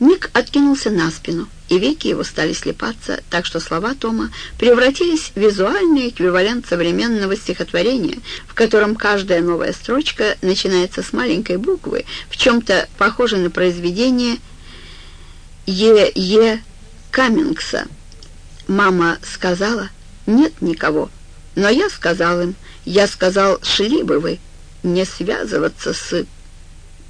Ник откинулся на спину, и веки его стали слепаться, так что слова Тома превратились в визуальный эквивалент современного стихотворения, в котором каждая новая строчка начинается с маленькой буквы, в чем-то похоже на произведение Е. Е. Каммингса. Мама сказала, нет никого, но я сказал им, я сказал, шли бы вы, не связываться с...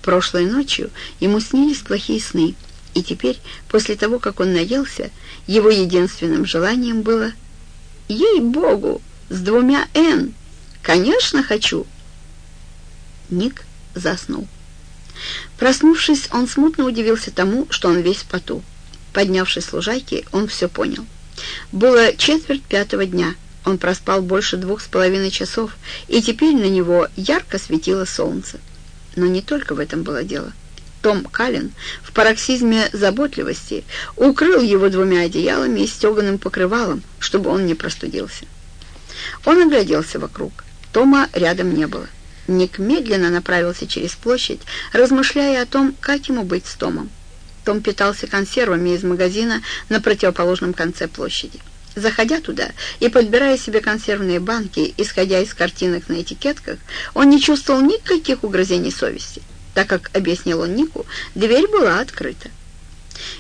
Прошлой ночью ему снились плохие сны, и теперь, после того, как он наелся, его единственным желанием было «Ей-богу, с двумя «Н». Конечно, хочу!» Ник заснул. Проснувшись, он смутно удивился тому, что он весь в поту. Поднявшись с лужайки, он все понял. Было четверть пятого дня. Он проспал больше двух с половиной часов, и теперь на него ярко светило солнце. Но не только в этом было дело. Том Каллен в пароксизме заботливости укрыл его двумя одеялами и стеганым покрывалом, чтобы он не простудился. Он огляделся вокруг. Тома рядом не было. Ник медленно направился через площадь, размышляя о том, как ему быть с Томом. Том питался консервами из магазина на противоположном конце площади. Заходя туда и подбирая себе консервные банки, исходя из картинок на этикетках, он не чувствовал никаких угрызений совести, так как, объяснил он Нику, дверь была открыта.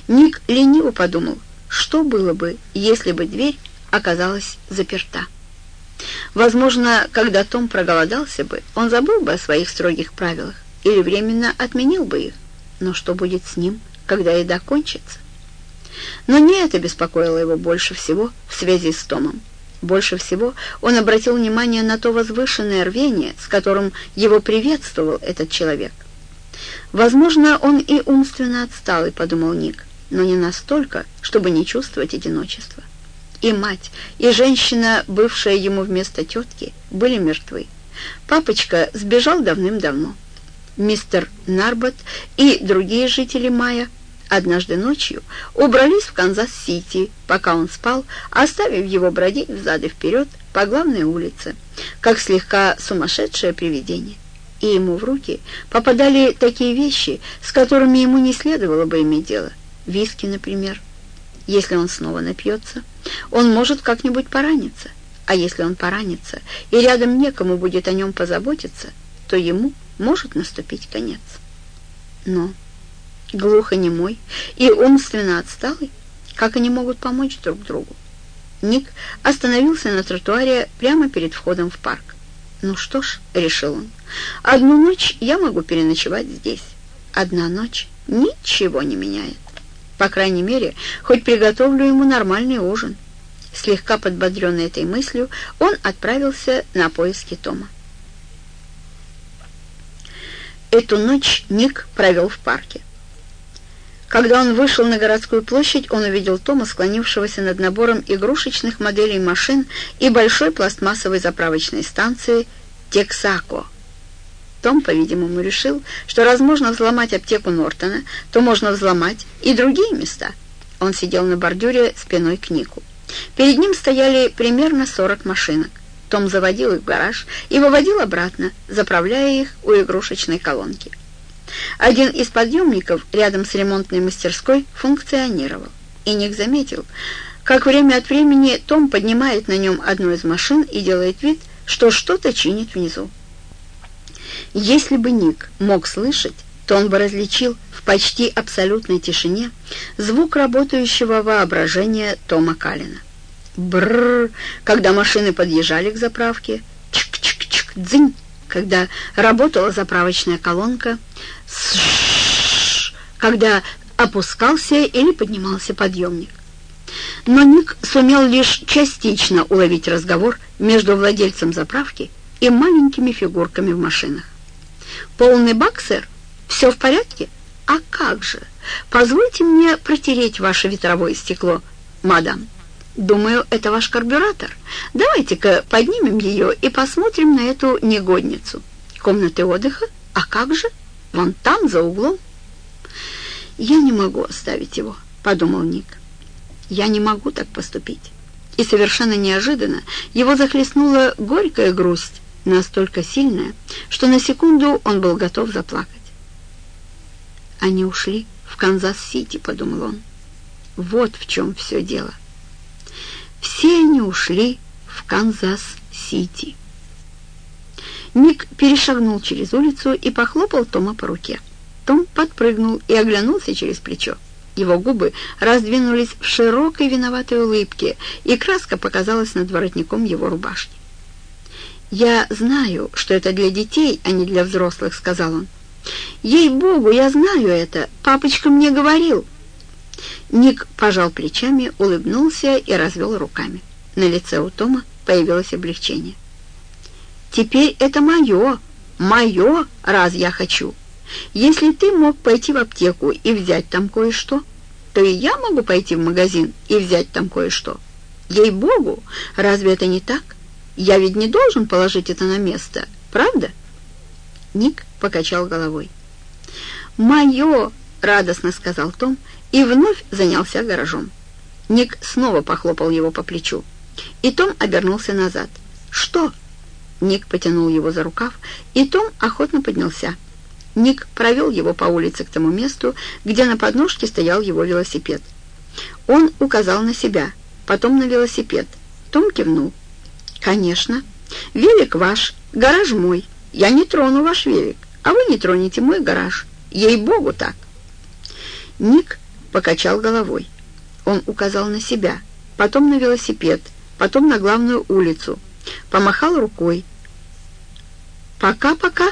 Ник лениво подумал, что было бы, если бы дверь оказалась заперта. Возможно, когда Том проголодался бы, он забыл бы о своих строгих правилах или временно отменил бы их. Но что будет с ним, когда еда кончится? Но не это беспокоило его больше всего в связи с Томом. Больше всего он обратил внимание на то возвышенное рвение, с которым его приветствовал этот человек. «Возможно, он и умственно отсталый», — подумал Ник, «но не настолько, чтобы не чувствовать одиночества». И мать, и женщина, бывшая ему вместо тетки, были мертвы. Папочка сбежал давным-давно. Мистер Нарбот и другие жители Мая однажды ночью убрались в Канзас-Сити, пока он спал, оставив его бродить взад и вперед по главной улице, как слегка сумасшедшее привидение. И ему в руки попадали такие вещи, с которыми ему не следовало бы иметь дело. Виски, например. Если он снова напьется, он может как-нибудь пораниться. А если он поранится, и рядом некому будет о нем позаботиться, то ему может наступить конец. Но глухонемой и умственно отсталый, как они могут помочь друг другу? Ник остановился на тротуаре прямо перед входом в парк. «Ну что ж», — решил он, — «одну ночь я могу переночевать здесь. Одна ночь ничего не меняет. По крайней мере, хоть приготовлю ему нормальный ужин». Слегка подбодренный этой мыслью, он отправился на поиски Тома. Эту ночь Ник провел в парке. Когда он вышел на городскую площадь, он увидел Тома, склонившегося над набором игрушечных моделей машин и большой пластмассовой заправочной станции «Тексако». Том, по-видимому, решил, что раз можно взломать аптеку Нортона, то можно взломать и другие места. Он сидел на бордюре спиной к Нику. Перед ним стояли примерно 40 машинок. Том заводил их в гараж и выводил обратно, заправляя их у игрушечной колонки. Один из подъемников рядом с ремонтной мастерской функционировал, и Ник заметил, как время от времени Том поднимает на нем одну из машин и делает вид, что что-то чинит внизу. Если бы Ник мог слышать, то он бы различил в почти абсолютной тишине звук работающего воображения Тома Калина. Бррр, когда машины подъезжали к заправке, чик-чик-чик, дзынь, когда работала заправочная колонка, когда опускался или поднимался подъемник. Но Ник сумел лишь частично уловить разговор между владельцем заправки и маленькими фигурками в машинах. «Полный бак, сэр? Все в порядке? А как же? Позвольте мне протереть ваше ветровое стекло, мадам». Думаю, это ваш карбюратор. Давайте-ка поднимем ее и посмотрим на эту негодницу. Комнаты отдыха? А как же? Вон там, за углом. Я не могу оставить его, подумал Ник. Я не могу так поступить. И совершенно неожиданно его захлестнула горькая грусть, настолько сильная, что на секунду он был готов заплакать. Они ушли в Канзас-Сити», — подумал он. Вот в чем все дело. Все они ушли в Канзас-Сити. Ник перешагнул через улицу и похлопал Тома по руке. Том подпрыгнул и оглянулся через плечо. Его губы раздвинулись в широкой виноватой улыбке, и краска показалась над воротником его рубашки. «Я знаю, что это для детей, а не для взрослых», — сказал он. «Ей-богу, я знаю это. Папочка мне говорил». Ник пожал плечами, улыбнулся и развел руками. На лице у Тома появилось облегчение. «Теперь это мое, мое, раз я хочу. Если ты мог пойти в аптеку и взять там кое-что, то и я могу пойти в магазин и взять там кое-что. Ей-богу, разве это не так? Я ведь не должен положить это на место, правда?» Ник покачал головой. «Мое!» — радостно сказал Том и вновь занялся гаражом. Ник снова похлопал его по плечу, и Том обернулся назад. «Что?» Ник потянул его за рукав, и Том охотно поднялся. Ник провел его по улице к тому месту, где на подножке стоял его велосипед. Он указал на себя, потом на велосипед. Том кивнул. «Конечно. Велик ваш, гараж мой. Я не трону ваш велик, а вы не тронете мой гараж. Ей-богу так!» Ник покачал головой. Он указал на себя, потом на велосипед, потом на главную улицу. Помахал рукой. «Пока-пока!»